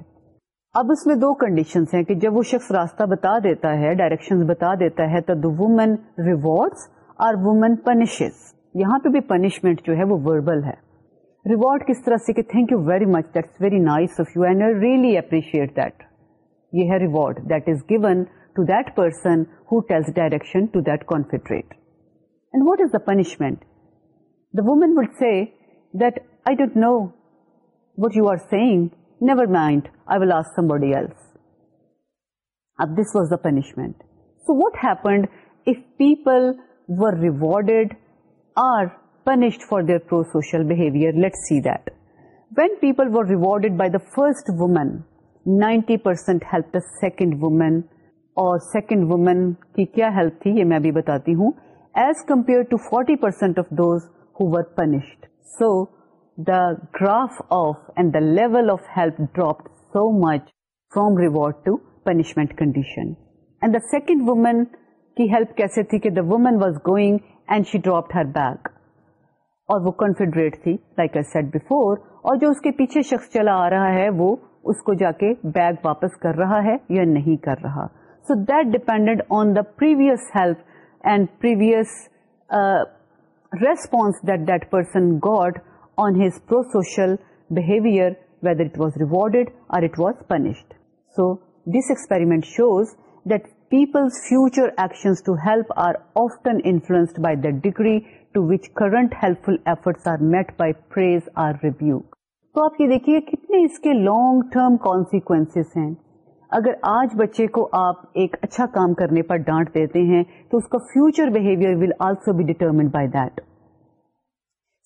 اب اس میں دو کنڈیشنز ہیں کہ جب وہ شخص راستہ بتا دیتا ہے ڈائریکشن بتا دیتا ہے تو دا وومن ریوارڈس اور وومین پنشز یہاں پہ بھی پنشمنٹ جو ہے وہ وربل ہے ریوارڈ کس طرح سے کہ thank you very much that's very nice of you and I really appreciate that یہ ہے reward that is given to that person who tells direction to that confederate and what is the punishment the woman would say that I don't know what you are saying never mind I will ask somebody اب this was the punishment so what happened if people were rewarded are punished for their pro social behaviour let see then people were rewarded by the first woman ninety percent help the second woman اور second woman کی کیا help تھی یہ میں بھی بتاتی ہوں as compare to forty percent of those who graph of and the level of help drop so much from reward to punishment condition and the second woman کی ہیلپ کیسے تھی کہ the one was going and she drop her bag اور وہ confederate تھی like a set before اور جو اس کے پیچھے شخص چلا آ رہا ہے وہ اس کو جا کے بیگ واپس کر رہا ہے یا نہیں کر رہا so that depended on the previous help and previous response that that person got on his pro social behaviour whether it was rewarded or it was punished so this experiment shows that people future action to help are often influence by then to which current helpful if are met by تو آپ یہ دیکھیے کتنے اس کے لانگ ٹرم کانسیکوینس ہیں اگر آج بچے کو آپ ایک اچھا کام کرنے پر ڈانٹ دیتے ہیں تو اس کا future behaviour will also be determined by that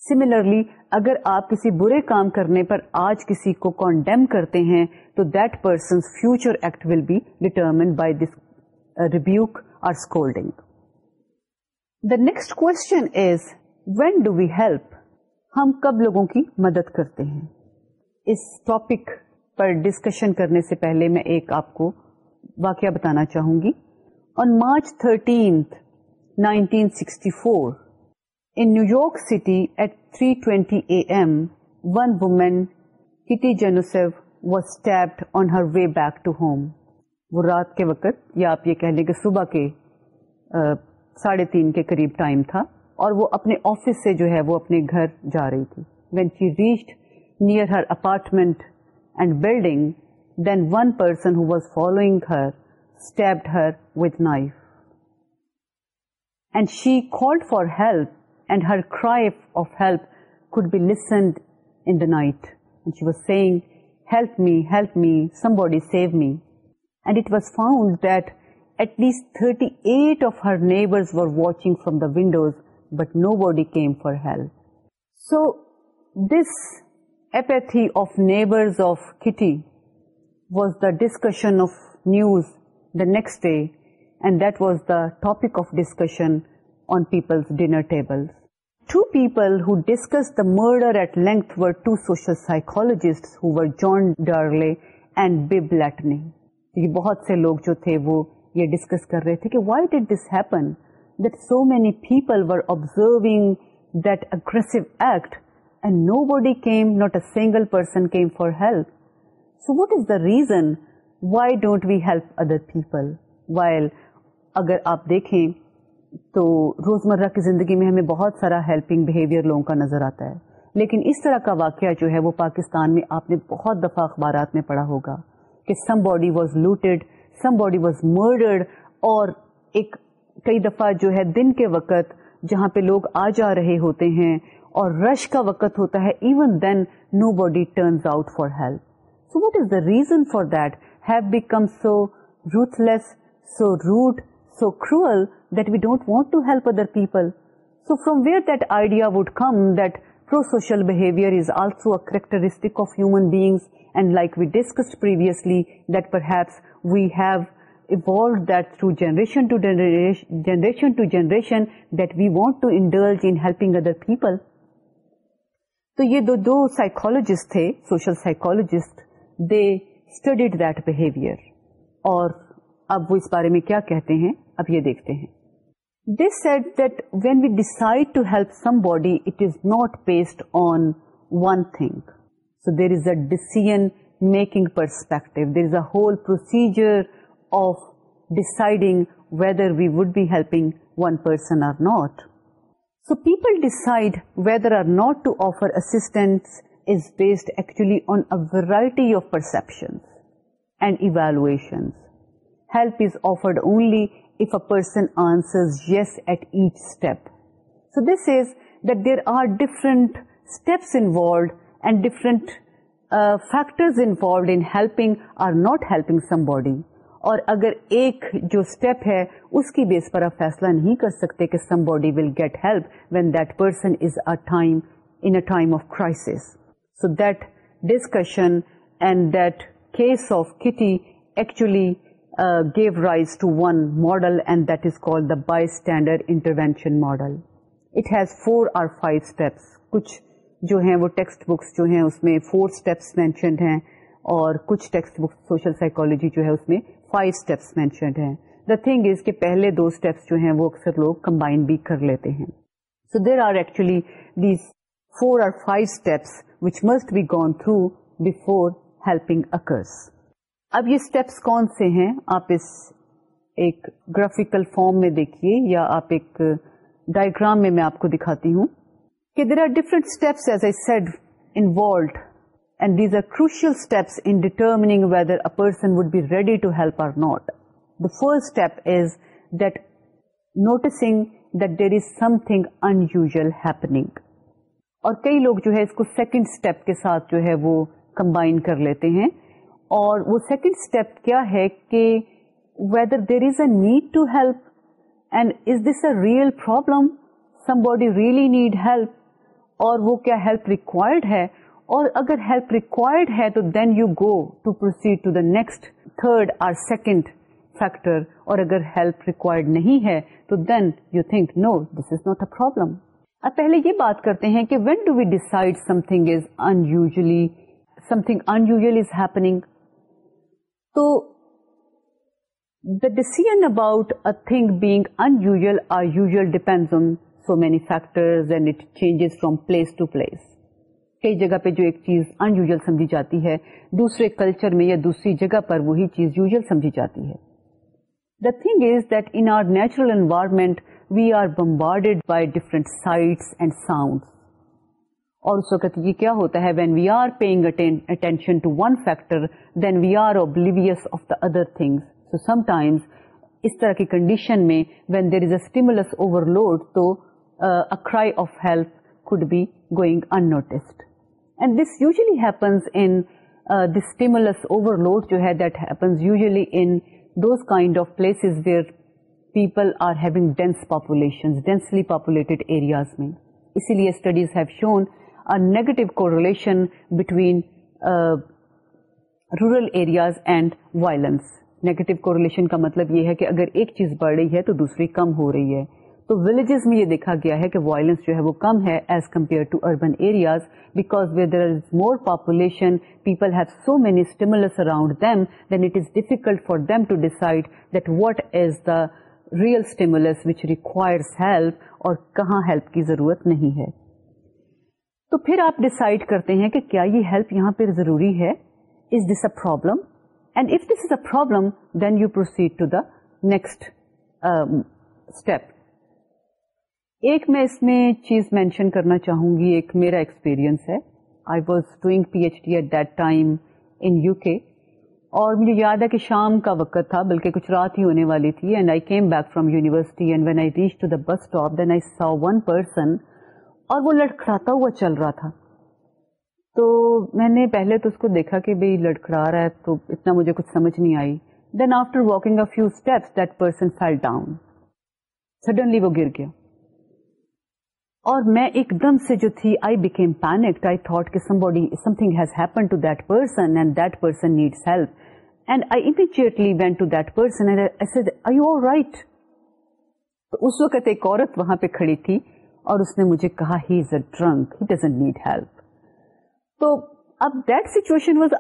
similarly اگر آپ کسی برے کام کرنے پر آج کسی کو کنڈیم کرتے ہیں تو that person future act will be determined by this ریوک order the next کون ڈو وی ہیلپ ہم کب لوگوں کی مدد کرتے ہیں اس ٹاپک پر ڈسکشن کرنے سے پہلے میں ایک آپ کو واقعہ بتانا چاہوں گی on March thirty sixty four in New York City at three twenty A M one woman Kitty Genovese was wounded on her way back to home وہ رات کے وقت یا آپ یہ کہہ لیں کہ صبح کے ساڑھے تین کے قریب ٹائم تھا اور وہ اپنے آفس سے جو ہے وہ اپنے گھر جا رہی تھی when she reached near her apartment and building then one person who was following her stabbed her with knife and she called for help and her cry of help could be listened and she was saying help me help me somebody save me and it was found that at least 38 of her neighbors were watching from the windows, but nobody came for help. So this apathy of neighbors of Kitty was the discussion of news the next day, and that was the topic of discussion on people's dinner tables. Two people who discussed the murder at length were two social psychologists who were John Darley and Bib Lattany. بہت سے لوگ جو تھے وہ یہ discuss کر رہے تھے کہ why this happen that so many people were observing that aggressive act and nobody came not a single person came for help so what is the reason why don't we help other people while اگر آپ دیکھیں تو روز مرہ کی زندگی میں ہمیں بہت سارا ہیلپنگ بہیویئر لوگوں کا نظر آتا ہے لیکن اس طرح کا واقعہ جو ہے وہ پاکستان میں آپ نے بہت دفعہ اخبارات میں پڑھا ہوگا کہ somebody was looted somebody was murdered اور ایک کئی دفعہ جو ہے دن کے وقت جہاں پہ لوگ آ جا رہے ہوتے ہیں اور رش کا وقت ہوتا ہے even then nobody turns out for help so what is the reason for that have become so ruthless so rude so cruel that we don't want to help other people so from where that idea would come that pro social behavior is also a characteristic of human beings and like we discussed previously that perhaps we have evolved that through generation to generation, generation to generation that we want to indulge in helping other people. تو یہ دو دو psychologist تھے social psychologist they studied that behaviour اور اب وہ اس بارے میں کیا کہتے ہیں اب یہ دیکھتے ہیں They said that when we decide to help somebody, it is not based on one thing. So there is a decision-making perspective. There is a whole procedure of deciding whether we would be helping one person or not. So people decide whether or not to offer assistance is based actually on a variety of perceptions and evaluations. Help is offered only if a person answers yes at each step. So this is that there are different steps involved and different uh, factors involved in helping or not helping somebody. اور اگر ایک جو step ہے اس کی بیس پر آپ فیصلہ نہیں کر سکتے کہ somebody will get help when that person is at time in time of crisis so that discussion and that case of Kitty actually gave rise to one model and that is call standard intervention model it has four or five steps کچھ جو ہے text books جو ہیں اس میں four steps mentioned ہیں اور کچھ ٹیکسٹ بکس سوشل سائیکولوجی جو ہے اس میں فائیو اسٹیپس مینشنڈ ہیں دا تھنگ از کے پہلے دو اسٹیپس جو ہیں وہ اکثر لوگ کمبائنڈ بھی کر لیتے ہیں so there are actually these four or five steps which must be gone through before helping occurs اب یہ اسٹیپس کون سے ہیں آپ اس ایک گرافیکل فارم میں دیکھیے یا آپ ایک ڈائگرام میں میں آپ کو دکھاتی ہوں کہ there are different steps as a said involved and these are crucial steps in determining whether a person would be ready to help or not the first step is that noticing that there is something unusual happening اور کئی لوگ جو ہے اس کو second step کے ساتھ جو ہے وہ کمبائن کر لیتے ہیں اور وہ سیکنڈ اسٹیپ کیا ہے کہ whether there is a need to help and is this a real problem somebody really need help اور وہ کیا ہیلپ ریکوائرڈ ہے اور اگر ہیلپ ریکوائرڈ ہے تو then you go to proceed to the next third or second factor اور اگر ہیلپ ریکوائرڈ نہیں ہے تو then you think no this is not a problem اب پہلے یہ بات کرتے ہیں کہ when do we decide something is in usually something unusual is happening تو the decision about a thing being unusual or usual depend on so many factors and it change from place to place کئی جگہ پہ جو ایک چیز in usual سمجھی جاتی ہے دوسرے کلچر میں یا دوسری جگہ پر وہی چیز یوژل سمجھی جاتی ہے the thing is that in our natural environment we are bombarded by different sights and sounds اور اس وقت یہ کیا ہوتا ہے when we are paying attention to one factor then we are oblivious of the other things سم اس طرح کی کنڈیشن میں when there is a over load تو آف uh, uh, جو ہے پاپولیشن ڈینسلی پاپولیٹڈ ایریاز میں اسی لیے studies negative correlation between rural areas and violence negative correlation کا مطلب یہ ہے کہ اگر ایک چیز بڑھ رہی ہے تو دوسری کم ہو رہی ہے تو ولیجز میں یہ دیکھا گیا ہے کہ وائلنس جو ہے وہ کم ہے as compare to urban areas because where there is more population people have so many stimuli around them then it is difficult for them to decide that what is the real realness which requires help اور کہاں help کی ضرورت نہیں ہے تو پھر آپ decide کرتے ہیں کہ کیا یہ ہیلپ یہاں پہ ضروری ہے is is this this a a problem problem and if then you proceed to the next step ایک میں اس میں چیز مینشن کرنا چاہوں گی ایک میرا ایکسپیرئنس ہے I was doing P H D at that time in U K اور مجھے یاد ہے کہ شام کا وقت تھا بلکہ کچھ رات ہی ہونے والی تھی and I came back from university and when I reach to the bus stop then I saw one person اور وہ لڑکھڑاتا ہوا چل رہا تھا تو میں نے پہلے تو اس کو دیکھا کہ بھائی لڑکھڑا رہا ہے تو اتنا مجھے کچھ سمجھ نہیں آئی then after walking a few steps person fell down suddenly وہ گر گیا اور میں ایک دم سے جو تھی آئی بیکیم پینکڈ آئی کہ somebody something has happen to that person and that person needs help and I to went person right تو اس وقت ایک عورت وہاں پہ کھڑی تھی اور اس نے مجھے کہا he he is a drunk doesn't need help تو اب that situation was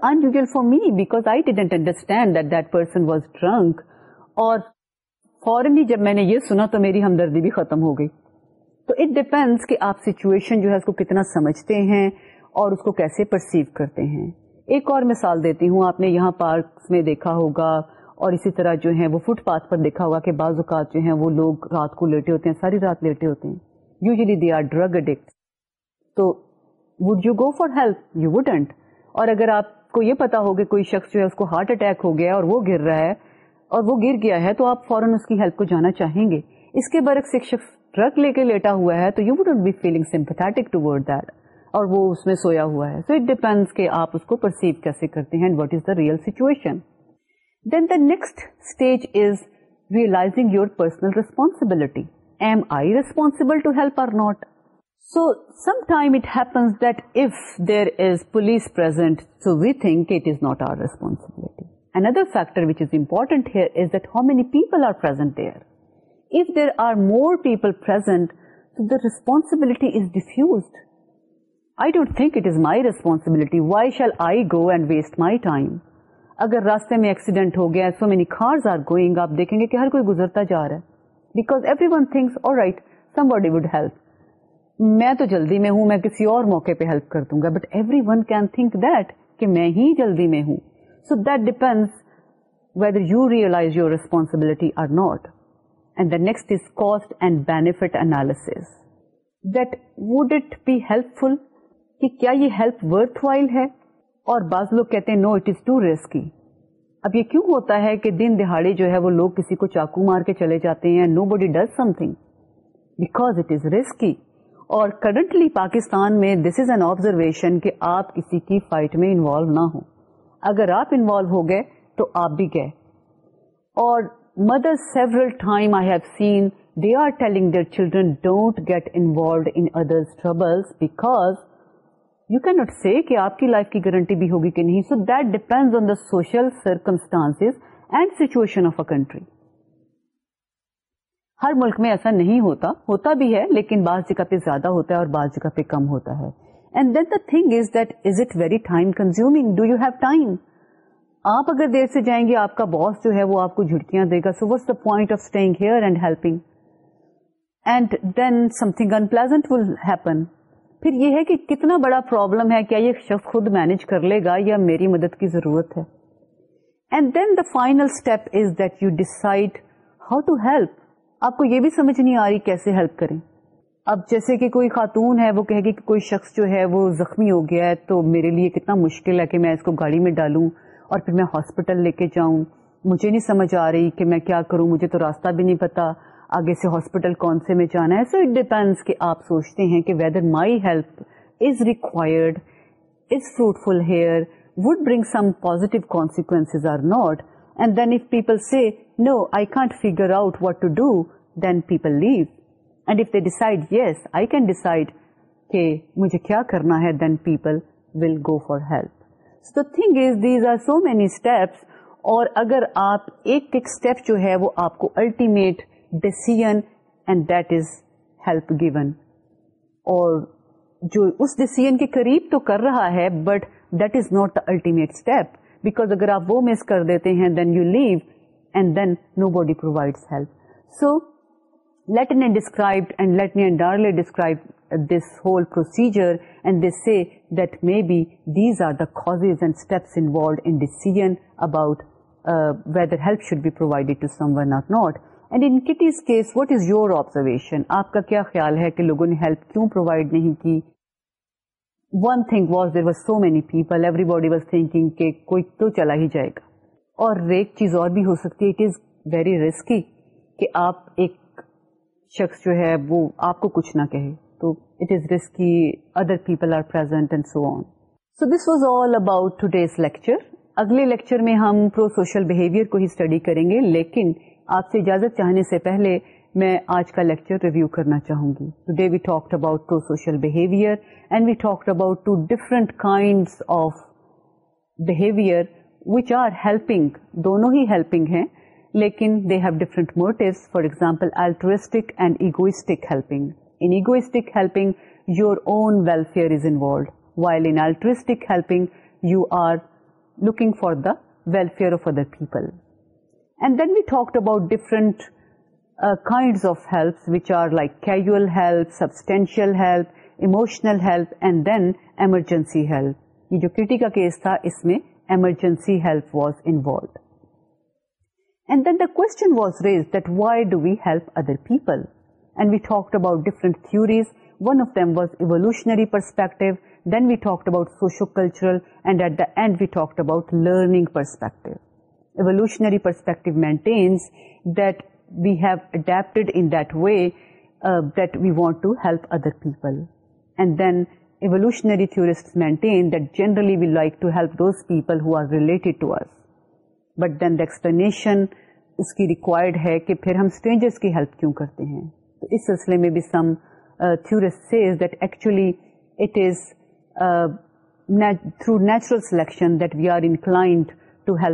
for me because I didn't understand that that person was drunk اور فورنلی جب میں نے یہ سنا تو میری ہمدردی بھی ختم ہو گئی تو اٹ ڈپینڈس کہ آپ سچویشن جو ہے اس کو کتنا سمجھتے ہیں اور اس کو کیسے پرسیو کرتے ہیں ایک اور مثال دیتی ہوں آپ نے یہاں پارکس میں دیکھا ہوگا اور اسی طرح جو ہے وہ فٹ پاتھ پر دیکھا ہوگا کہ بعض اوقات جو ہیں وہ لوگ رات کو لیٹے ہوتے ہیں ساری رات لیٹے ہوتے ہیں usually they are drug addict تو would you go for help you wouldn't اور اگر آپ کو یہ پتا ہوگا کوئی شخص جو ہے اس کو ہارٹ اٹیک ہو گیا اور وہ گر رہا ہے اور وہ گر گیا ہے تو آپ فوراً اس کی ہیلپ کو جانا چاہیں گے اس کے برعکس ایک شخص ڈرگ لے کے لیٹا ہوا ہے تو you wouldn't be feeling sympathetic to word that اور وہ اس میں سویا ہوا ہے سو اٹ ڈیپینڈس کہ آپ اس کو پرسیو کیسے کرتے ہیں is the real situation then the next stage is realising your personal responsibility am I responsible to help or not? So, sometime it happens that if there is police present, so we think it is not our responsibility. Another factor which is important here is that how many people are present there. If there are more people present, so the responsibility is diffused. I don't think it is my responsibility. Why shall I go and waste my time? اگر راستے میں accident ہو گیا so many cars are going آپ دیکھیں گے کہ ہر کوئی گزرتا جا رہا ہے میں تو جلدی میں ہوں میں کسی اور موقع پہ ہیلپ کر دوں گا but everyone can think that کہ میں ہی جلدی میں ہوں so that depends whether you realise your responsibility or not and the next is cost and benefit analysis that would it be helpful کہ کیا یہ ہیلپ ورتھ وائل ہے اور بعض لوگ کہتے ہیں no it is too risky اب یہ کیوں ہوتا ہے کہ دن دہاڑے جو ہے وہ لوگ کسی کو چاقو مار کے چلے جاتے ہیں nobody does something because it is risky اور کرنٹلی پاکستان میں دس از این آبزرویشن کہ آپ کسی کی فائٹ میں انوالو نہ ہوں اگر آپ انوالو ہو گئے تو آپ بھی گئے اور mother several time I have seen they are telling their children don't get involved in others troubles because you can not see کہ آپ کی لائف کی گارنٹی بھی ہوگی کہ نہیں so that depend on the social circumstance and situation of a country ہر ملک میں ایسا نہیں ہوتا ہوتا بھی ہے لیکن بعض جگہ پہ زیادہ ہوتا ہے اور بعض جگہ پہ کم ہوتا ہے and then the thing is that is it very time consume do you have time آپ اگر دیر سے جائیں گے آپ کا باس جو ہے وہ آپ کو جھڑکیاں دے گا so what's the point of here and helping and then something unpleasant will happen پھر یہ ہے کہ کتنا بڑا پرابلم ہے کیا یہ شخص خود مینج کر لے گا یا میری مدد کی ضرورت ہے and then the final step is that you how to help آپ کو یہ بھی سمجھ نہیں آ رہی کیسے ہیلپ کریں اب جیسے کہ کوئی خاتون ہے وہ کہے گی کہ کوئی شخص جو ہے وہ زخمی ہو گیا ہے تو میرے لیے کتنا مشکل ہے کہ میں اس کو گاڑی میں ڈالوں اور پھر میں ہاسپٹل لے کے جاؤں مجھے نہیں سمجھ آ رہی کہ میں کیا کروں مجھے تو راستہ بھی نہیں پتا آگے سے ہاسپٹل کون سے میں جانا ہے سو اٹ ڈیپینڈس کہ آپ سوچتے ہیں کہ whether my help is required is fruitful here would bring some consequence or not and then if people say no I can't figure out what to do then people leave and if they decide yes I can decide کہ مجھے کیا کرنا ہے then people will go for help thing is these are so many steps اور اگر آپ ایک ایک اسٹیپ جو ہے وہ آپ کو ultimate decision and that is help given اور جو اس ڈیسیژ کے قریب تو کر رہا ہے but that is not the ultimate step because اگر آپ وہ مس کر دیتے ہیں then you leave and then nobody provide help so let and describe and let knee and dearly describe this whole procedure and this see that may be these are the cause and steps involved in decision about whether help should be provided to someone or not and in cities case is your observation آپ کا کیا خیال ہے کہ لوگوں نے help کیوں provide نہیں کی one thing was was there so many people everybody was thinking کہ کوئی تو چلا ہی جائے گا اور ایک چیز اور بھی ہو سکتی ہے اٹ از ویری رسکی کہ آپ ایک شخص جو ہے وہ آپ کو کچھ نہ کہے تو it is risky other people are present and so so on this was all about today's lecture اگلے لیکچر میں ہم پرو سوشل بہیویئر کو ہی اسٹڈی کریں گے لیکن آپ سے اجازت چاہنے سے پہلے میں آج کا لیکچر ریویو کرنا چاہوں گی today we talk about to social behaviour and we talk about two different of behaviour which are helping helping دونوں ہی ہیں لیکن they have different motto for example altruistic and egoistic helping in egoistic helping your own welfare is involved while in altruistic helping you are looking for the welfare of other people and then we talk about different kind of help which are like casual help substantial help emotional help and then emergency جو کا case تھا اس میں emergency help was involved and then the question was raise that why do we help other people and we talked about different theories one of them was evolutionary perspective then we talked about socio cultural and at the end we talked about learning perspective visionary perspective maintains that we have adapted in they that we want to help other people and then evolutionary تھورٹین we like to help those people but then the explanation اس کی required ہے کہ ہم stranger کی help کیوں کرتے ہیں تو اس سلسلے میں بھی some theorists that actually it is through natural selection that we are inclined socio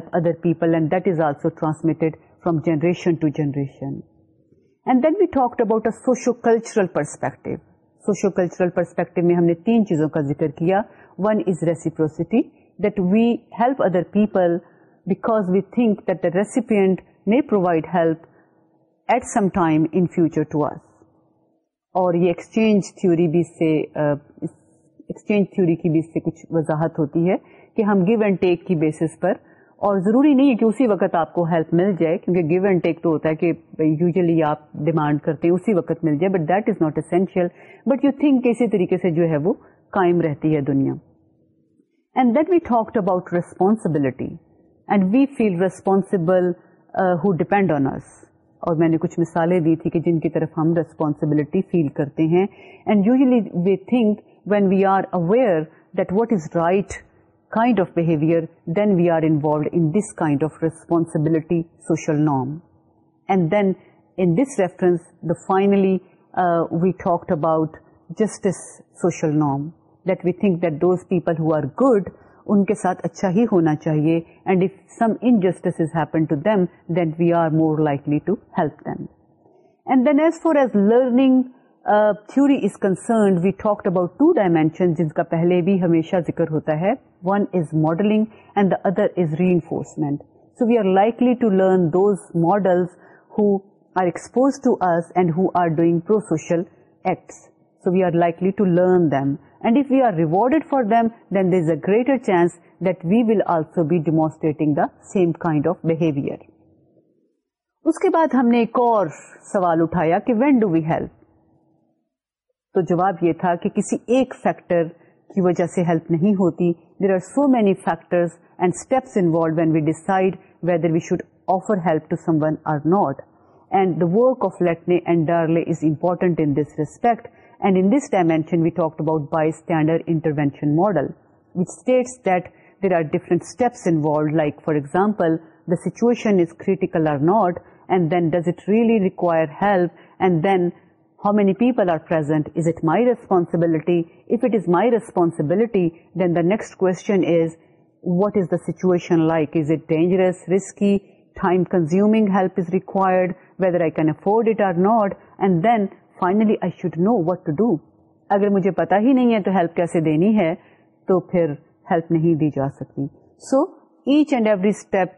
cultural perspective socio cultural perspective میں ہم نے تین چیزوں کا ذکر کیا one is reciprocity ددر people because we think دیٹسپینٹ نی provide help at some time in future یہ ایکسچینجری بھی ایکسچینج تھیوری uh, کی بھی وضاحت ہوتی ہے کہ ہم گیو اینڈ ٹیک کی بیسس پر اور ضروری نہیں ہے کہ اسی وقت آپ کو ہیلپ مل جائے کیونکہ گیو اینڈ ٹیک تو ہوتا ہے کہ یوزلی آپ ڈیمانڈ کرتے ہیں اسی وقت مل جائے but that is not essential but you think اسی طریقے سے جو ہے وہ قائم رہتی ہے دنیا and that we talk about responsibility and we feel responsible who depend on ارس اور میں نے کچھ مثالیں دی تھی کہ جن کی طرف ہم ریسپانسبلٹی فیل کرتے ہیں and usually we think when we are aware that what is right kind of behavior, then we are involved in this kind of responsibility social norm. And then in this reference, the finally uh, we talked about justice social norm, that we think that those people who are good, ان کے ساتھ اچھا ہی ہونا چاہیے and if some injustice happen to them then we are more likely to help them and then as far as learning theory is concerned we talked about two dimension جن کا پہلے بھی ہمیشہ ذکر ہوتا ہے one is modelling and the other is reinforcement so we are likely to learn those model pro social acts so we are likely to learn them and if we are rewarded for them then is a greater chance that we will also be demonstrating the same kind of behaviour اس کے بعد ہم نے ایک اور سوال اٹھایا کہ وین ڈو وی ہیلپ تو جواب یہ تھا کہ کسی ایک فیکٹر کی وجہ سے ہیلپ نہیں ہوتی there are so many factor and steps involve when we decide whether we should offer help to someone or not and the work of Latane and Darley is important in this respect and in this dimension we talk about bystander intervention model which states that there are different steps involve like for example the situation is critical or not and then does it really require help and then how many people are present is it my responsibility if it is my responsibility then the next code is the situation like is it dangerous risky time consume help is required whether I can afford it or not and then finally I should know what to do اگر مجھے پتا ہی نہیں ہے تو help کیسے دینی ہے تو پھر ہیلپ نہیں دی جا سکتی so each and every step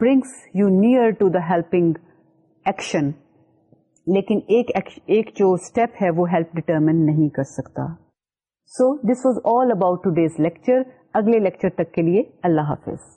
brings you near to the helping action لیکن ایک ایک جو اسٹیپ ہے وہ ہیلپ ڈٹرمن نہیں کر سکتا so this was all about today's lecture اگلے لیکچر تک کے لیے اللہ حافظ